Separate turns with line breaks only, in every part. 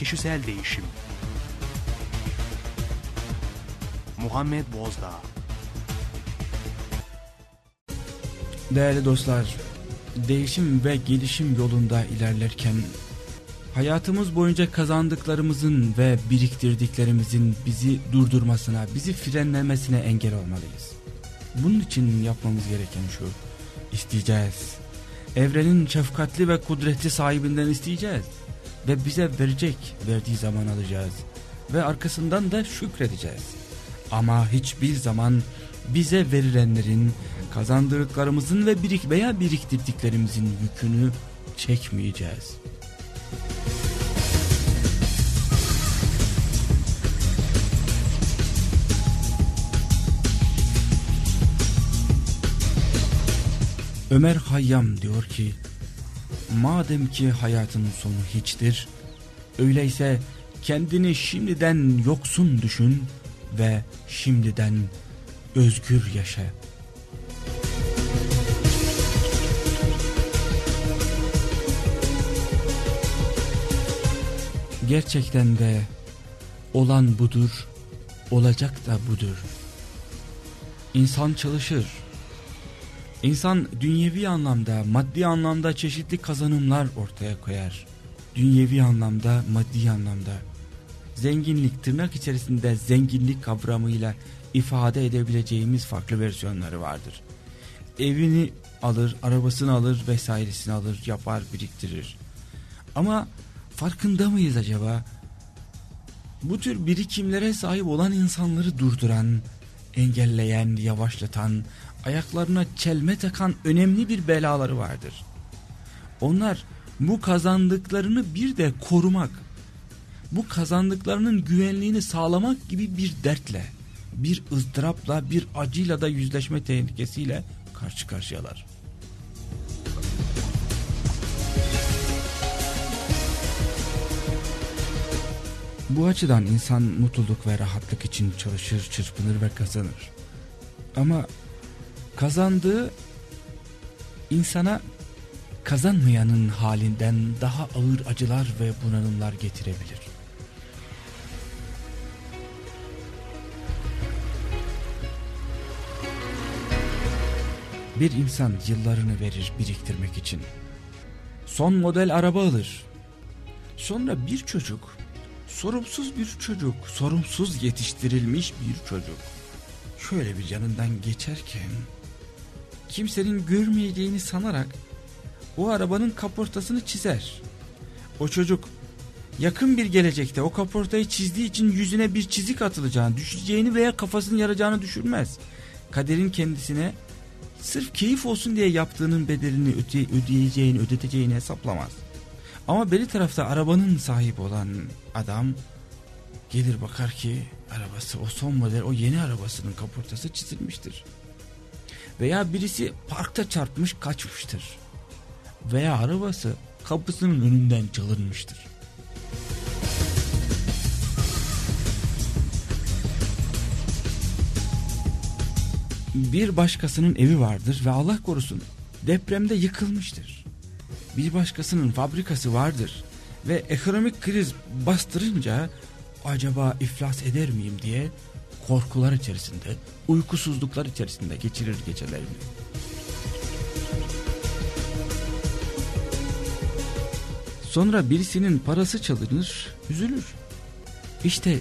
kişisel değişim. Muhammed Bozdağ
Değerli dostlar, değişim ve gelişim yolunda ilerlerken hayatımız boyunca kazandıklarımızın ve biriktirdiklerimizin bizi durdurmasına, bizi frenlemesine engel olmalıyız. Bunun için yapmamız gereken şu, isteyeceğiz. Evrenin şefkatli ve kudretli sahibinden isteyeceğiz. Ve bize verecek, verdiği zaman alacağız. Ve arkasından da şükredeceğiz. Ama hiçbir zaman bize verilenlerin, kazandırdıklarımızın ve birik veya biriktirdiklerimizin yükünü çekmeyeceğiz. Ömer Hayyam diyor ki, madem ki hayatın sonu hiçtir, öyleyse kendini şimdiden yoksun düşün ve şimdiden özgür yaşa. Gerçekten de olan budur, olacak da budur. İnsan çalışır. İnsan dünyevi anlamda, maddi anlamda çeşitli kazanımlar ortaya koyar. Dünyevi anlamda, maddi anlamda. Zenginlik tırnak içerisinde zenginlik kavramıyla ifade edebileceğimiz farklı versiyonları vardır. Evini alır, arabasını alır vesairesini alır, yapar, biriktirir. Ama farkında mıyız acaba? Bu tür birikimlere sahip olan insanları durduran, engelleyen, yavaşlatan, ayaklarına çelme takan önemli bir belaları vardır. Onlar bu kazandıklarını bir de korumak, bu kazandıklarının güvenliğini sağlamak gibi bir dertle, bir ızdırapla, bir acıyla da yüzleşme tehlikesiyle karşı karşıyalar. Bu açıdan insan mutluluk ve rahatlık için çalışır, çırpınır ve kazanır. Ama kazandığı insana kazanmayanın halinden daha ağır acılar ve bunalımlar getirebilir. Bir insan yıllarını verir biriktirmek için. Son model araba alır. Sonra bir çocuk, sorumsuz bir çocuk, sorumsuz yetiştirilmiş bir çocuk. Şöyle bir yanından geçerken kimsenin görmeyeceğini sanarak o arabanın kaportasını çizer. O çocuk yakın bir gelecekte o kaportayı çizdiği için yüzüne bir çizik atılacağını, düşeceğini veya kafasını yaracağını düşünmez. Kaderin kendisine sırf keyif olsun diye yaptığının bedelini öde ödeyeceğini, ödeteceğini hesaplamaz. Ama beri tarafta arabanın sahibi olan adam gelir bakar ki arabası o son model o yeni arabasının kaportası çizilmiştir. Veya birisi parkta çarpmış kaçmıştır. Veya arabası kapısının önünden çalınmıştır. Bir başkasının evi vardır ve Allah korusun depremde yıkılmıştır. Bir başkasının fabrikası vardır ve ekonomik kriz bastırınca acaba iflas eder miyim diye korkular içerisinde, uykusuzluklar içerisinde geçirir gecelerini. Sonra birisinin parası çalınır, üzülür. İşte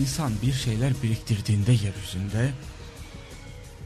insan bir şeyler biriktirdiğinde yeryüzünde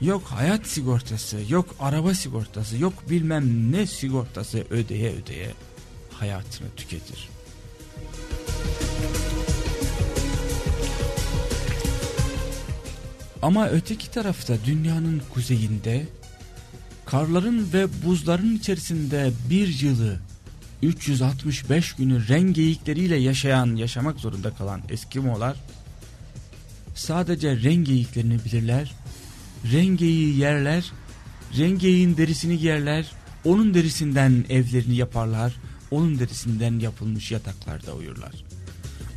yok hayat sigortası, yok araba sigortası, yok bilmem ne sigortası ödeye ödeye hayatını tüketir. Ama öteki tarafta dünyanın kuzeyinde karların ve buzların içerisinde bir yılı 365 günü rengeyikleriyle yaşayan, yaşamak zorunda kalan Eskimolar sadece rengeyiklerini bilirler. Rengeyi yerler, rengeyin derisini giyerler, onun derisinden evlerini yaparlar, onun derisinden yapılmış yataklarda uyurlar.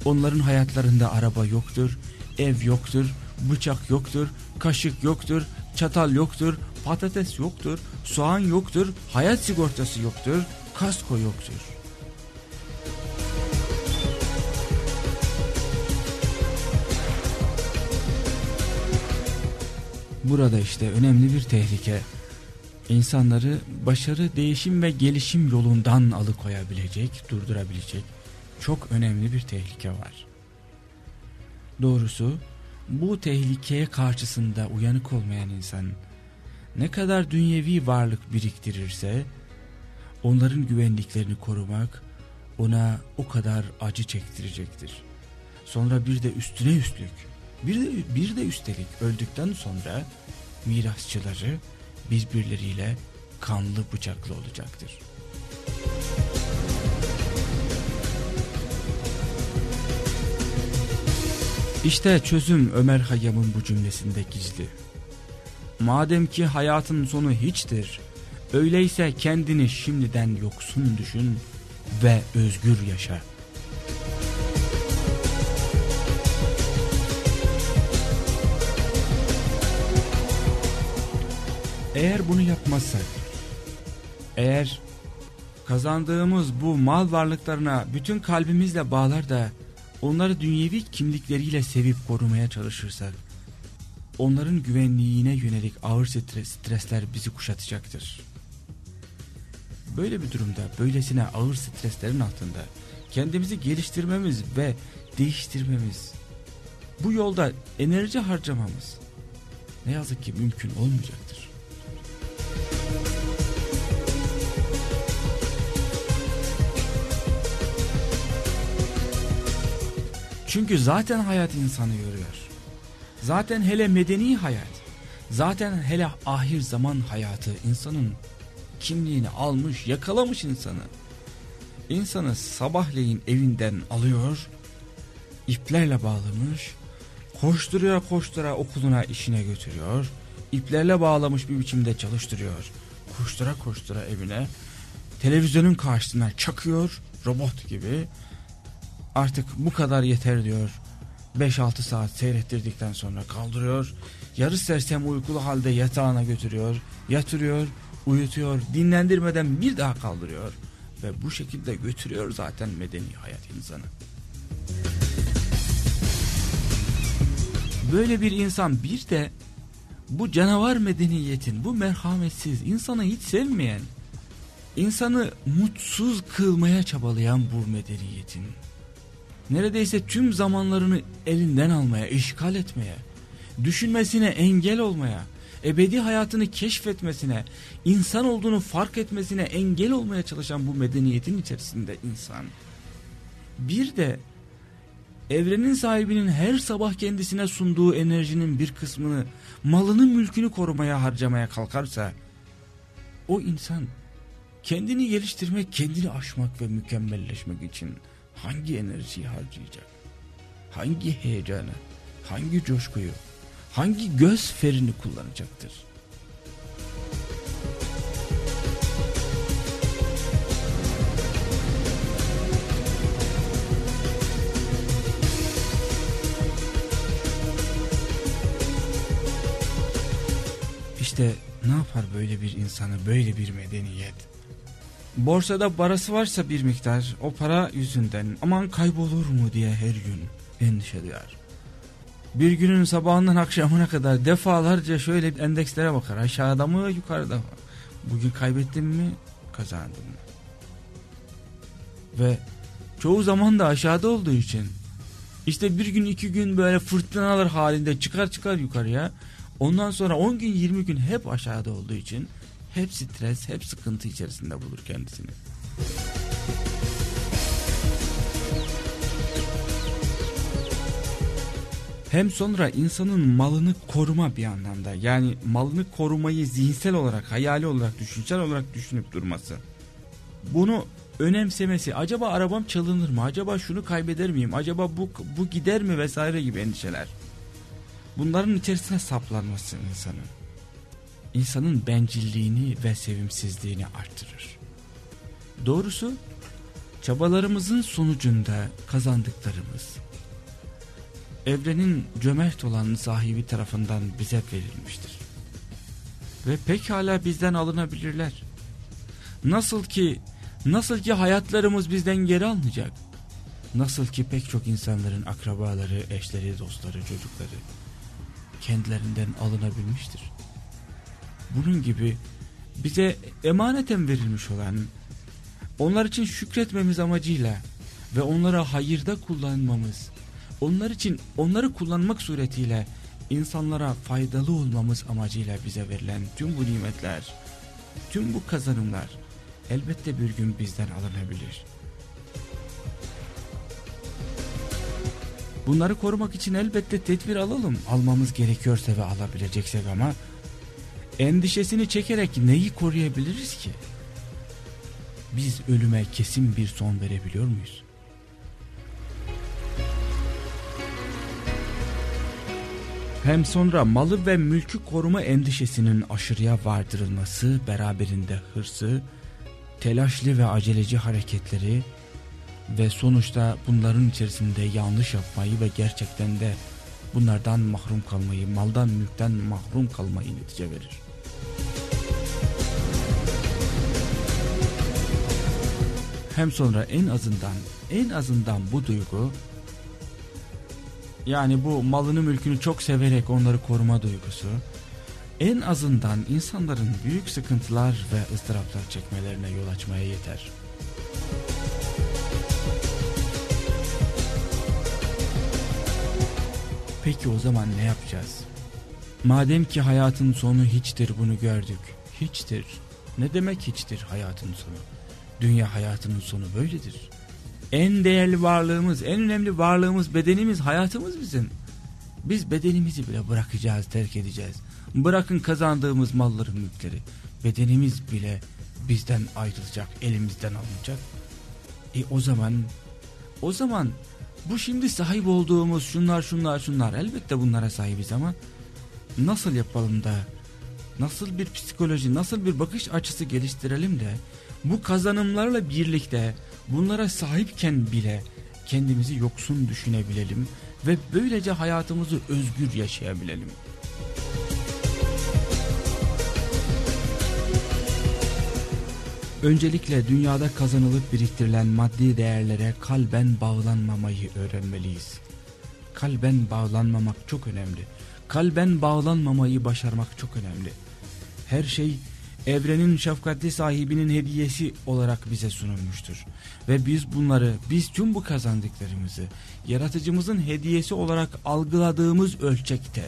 Onların hayatlarında araba yoktur, ev yoktur, bıçak yoktur, kaşık yoktur, çatal yoktur, patates yoktur, soğan yoktur, hayat sigortası yoktur, kasko yoktur. Burada işte önemli bir tehlike. İnsanları başarı, değişim ve gelişim yolundan alıkoyabilecek, durdurabilecek çok önemli bir tehlike var. Doğrusu bu tehlikeye karşısında uyanık olmayan insan ne kadar dünyevi varlık biriktirirse onların güvenliklerini korumak ona o kadar acı çektirecektir. Sonra bir de üstüne üstlük bir de, bir de üstelik öldükten sonra mirasçıları birbirleriyle kanlı bıçaklı olacaktır. İşte çözüm Ömer Hayyam'ın bu cümlesinde gizli. Madem ki hayatın sonu hiçtir, öyleyse kendini şimdiden yoksun düşün ve özgür yaşa. Eğer bunu yapmazsak, eğer kazandığımız bu mal varlıklarına bütün kalbimizle bağlar da onları dünyevi kimlikleriyle sevip korumaya çalışırsak, onların güvenliğine yönelik ağır stres, stresler bizi kuşatacaktır. Böyle bir durumda böylesine ağır streslerin altında kendimizi geliştirmemiz ve değiştirmemiz, bu yolda enerji harcamamız ne yazık ki mümkün olmayacaktır. Çünkü zaten hayat insanı yoruyor. Zaten hele medeni hayat, zaten hele ahir zaman hayatı insanın kimliğini almış, yakalamış insanı. İnsanı sabahleyin evinden alıyor, iplerle bağlamış, koşturuyor koştura okuluna işine götürüyor, iplerle bağlamış bir biçimde çalıştırıyor, koştura koştura evine, televizyonun karşısına çakıyor robot gibi, artık bu kadar yeter diyor. 5-6 saat seyrettirdikten sonra kaldırıyor. Yarı sersem uykulu halde yatağına götürüyor. Yatırıyor, uyutuyor, dinlendirmeden bir daha kaldırıyor. Ve bu şekilde götürüyor zaten medeni hayat insanı. Böyle bir insan bir de bu canavar medeniyetin, bu merhametsiz, insanı hiç sevmeyen, insanı mutsuz kılmaya çabalayan bu medeniyetin neredeyse tüm zamanlarını elinden almaya, işgal etmeye, düşünmesine engel olmaya, ebedi hayatını keşfetmesine, insan olduğunu fark etmesine engel olmaya çalışan bu medeniyetin içerisinde insan. Bir de evrenin sahibinin her sabah kendisine sunduğu enerjinin bir kısmını malının mülkünü korumaya harcamaya kalkarsa o insan kendini geliştirmek, kendini aşmak ve mükemmelleşmek için hangi enerjiyi harcayacak? Hangi heyecanı, hangi coşkuyu, hangi göz ferini kullanacaktır? İşte ne yapar böyle bir insanı, böyle bir medeniyet? Borsada parası varsa bir miktar o para yüzünden aman kaybolur mu diye her gün endişe duyar. Bir günün sabahından akşamına kadar defalarca şöyle endekslere bakar aşağıda mı yukarıda mı? Bugün kaybettim mi kazandım mı? Ve çoğu zaman da aşağıda olduğu için işte bir gün iki gün böyle fırtınalar halinde çıkar çıkar yukarıya ondan sonra 10 gün 20 gün hep aşağıda olduğu için hep stres, hep sıkıntı içerisinde bulur kendisini. Hem sonra insanın malını koruma bir anlamda. Yani malını korumayı zihinsel olarak, hayali olarak, düşünsel olarak düşünüp durması. Bunu önemsemesi, acaba arabam çalınır mı? Acaba şunu kaybeder miyim? Acaba bu, bu gider mi vesaire gibi endişeler. Bunların içerisine saplanması insanın insanın bencilliğini ve sevimsizliğini arttırır. Doğrusu çabalarımızın sonucunda kazandıklarımız evrenin cömert olan sahibi tarafından bize verilmiştir. Ve pekala bizden alınabilirler. Nasıl ki nasıl ki hayatlarımız bizden geri alınacak. Nasıl ki pek çok insanların akrabaları, eşleri, dostları, çocukları kendilerinden alınabilmiştir. Bunun gibi bize emaneten verilmiş olan, onlar için şükretmemiz amacıyla ve onlara hayırda kullanmamız, onlar için onları kullanmak suretiyle insanlara faydalı olmamız amacıyla bize verilen tüm bu nimetler, tüm bu kazanımlar elbette bir gün bizden alınabilir. Bunları korumak için elbette tedbir alalım. Almamız gerekiyorsa ve alabileceksek ama endişesini çekerek neyi koruyabiliriz ki? Biz ölüme kesin bir son verebiliyor muyuz? Hem sonra malı ve mülkü koruma endişesinin aşırıya vardırılması beraberinde hırsı, telaşlı ve aceleci hareketleri ve sonuçta bunların içerisinde yanlış yapmayı ve gerçekten de bunlardan mahrum kalmayı, maldan mülkten mahrum kalmayı netice verir. Hem sonra en azından en azından bu duygu yani bu malını mülkünü çok severek onları koruma duygusu en azından insanların büyük sıkıntılar ve ıstıraplar çekmelerine yol açmaya yeter. Peki o zaman ne yapacağız? Madem ki hayatın sonu hiçtir bunu gördük. Hiçtir. Ne demek hiçtir hayatın sonu? Dünya hayatının sonu böyledir. En değerli varlığımız, en önemli varlığımız, bedenimiz, hayatımız bizim. Biz bedenimizi bile bırakacağız, terk edeceğiz. Bırakın kazandığımız malları, mülkleri. Bedenimiz bile bizden ayrılacak, elimizden alınacak. E o zaman, o zaman bu şimdi sahip olduğumuz şunlar şunlar şunlar elbette bunlara sahibiz ama nasıl yapalım da nasıl bir psikoloji nasıl bir bakış açısı geliştirelim de bu kazanımlarla birlikte bunlara sahipken bile kendimizi yoksun düşünebilelim ve böylece hayatımızı özgür yaşayabilelim. Öncelikle dünyada kazanılıp biriktirilen maddi değerlere kalben bağlanmamayı öğrenmeliyiz. Kalben bağlanmamak çok önemli. Kalben bağlanmamayı başarmak çok önemli. Her şey evrenin şefkatli sahibinin hediyesi olarak bize sunulmuştur. Ve biz bunları, biz tüm bu kazandıklarımızı yaratıcımızın hediyesi olarak algıladığımız ölçekte,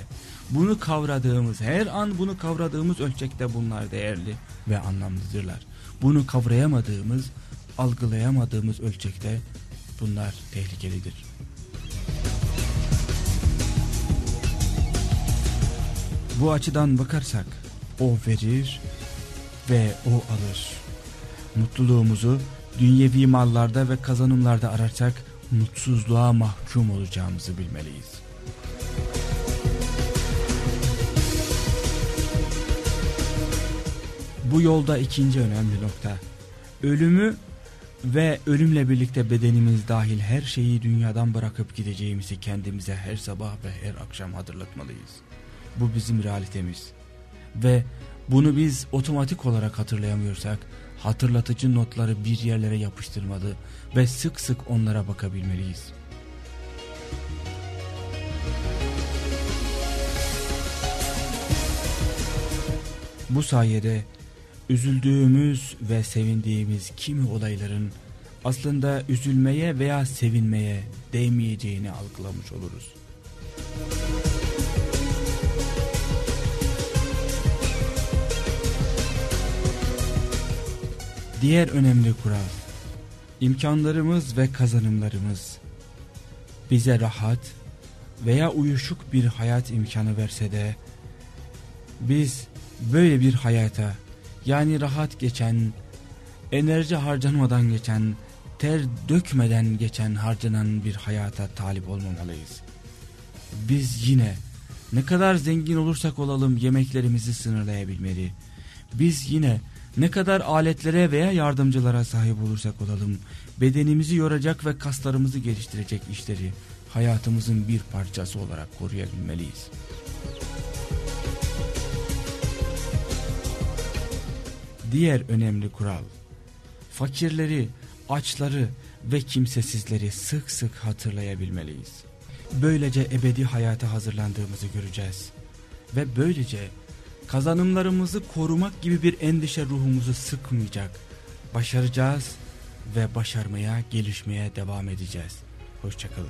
bunu kavradığımız, her an bunu kavradığımız ölçekte bunlar değerli ve anlamlıdırlar bunu kavrayamadığımız, algılayamadığımız ölçekte bunlar tehlikelidir. Bu açıdan bakarsak o verir ve o alır. Mutluluğumuzu dünyevi mallarda ve kazanımlarda ararsak mutsuzluğa mahkum olacağımızı bilmeliyiz. Bu yolda ikinci önemli nokta. Ölümü ve ölümle birlikte bedenimiz dahil her şeyi dünyadan bırakıp gideceğimizi kendimize her sabah ve her akşam hatırlatmalıyız. Bu bizim realitemiz. Ve bunu biz otomatik olarak hatırlayamıyorsak hatırlatıcı notları bir yerlere yapıştırmalı ve sık sık onlara bakabilmeliyiz. Bu sayede üzüldüğümüz ve sevindiğimiz kimi olayların aslında üzülmeye veya sevinmeye değmeyeceğini algılamış oluruz. Diğer önemli kural, imkanlarımız ve kazanımlarımız bize rahat veya uyuşuk bir hayat imkanı verse de biz böyle bir hayata yani rahat geçen, enerji harcanmadan geçen, ter dökmeden geçen harcanan bir hayata talip olmamalıyız. Biz yine ne kadar zengin olursak olalım yemeklerimizi sınırlayabilmeli. Biz yine ne kadar aletlere veya yardımcılara sahip olursak olalım bedenimizi yoracak ve kaslarımızı geliştirecek işleri hayatımızın bir parçası olarak koruyabilmeliyiz. Diğer önemli kural, fakirleri, açları ve kimsesizleri sık sık hatırlayabilmeliyiz. Böylece ebedi hayata hazırlandığımızı göreceğiz. Ve böylece kazanımlarımızı korumak gibi bir endişe ruhumuzu sıkmayacak. Başaracağız ve başarmaya, gelişmeye devam edeceğiz. Hoşçakalın.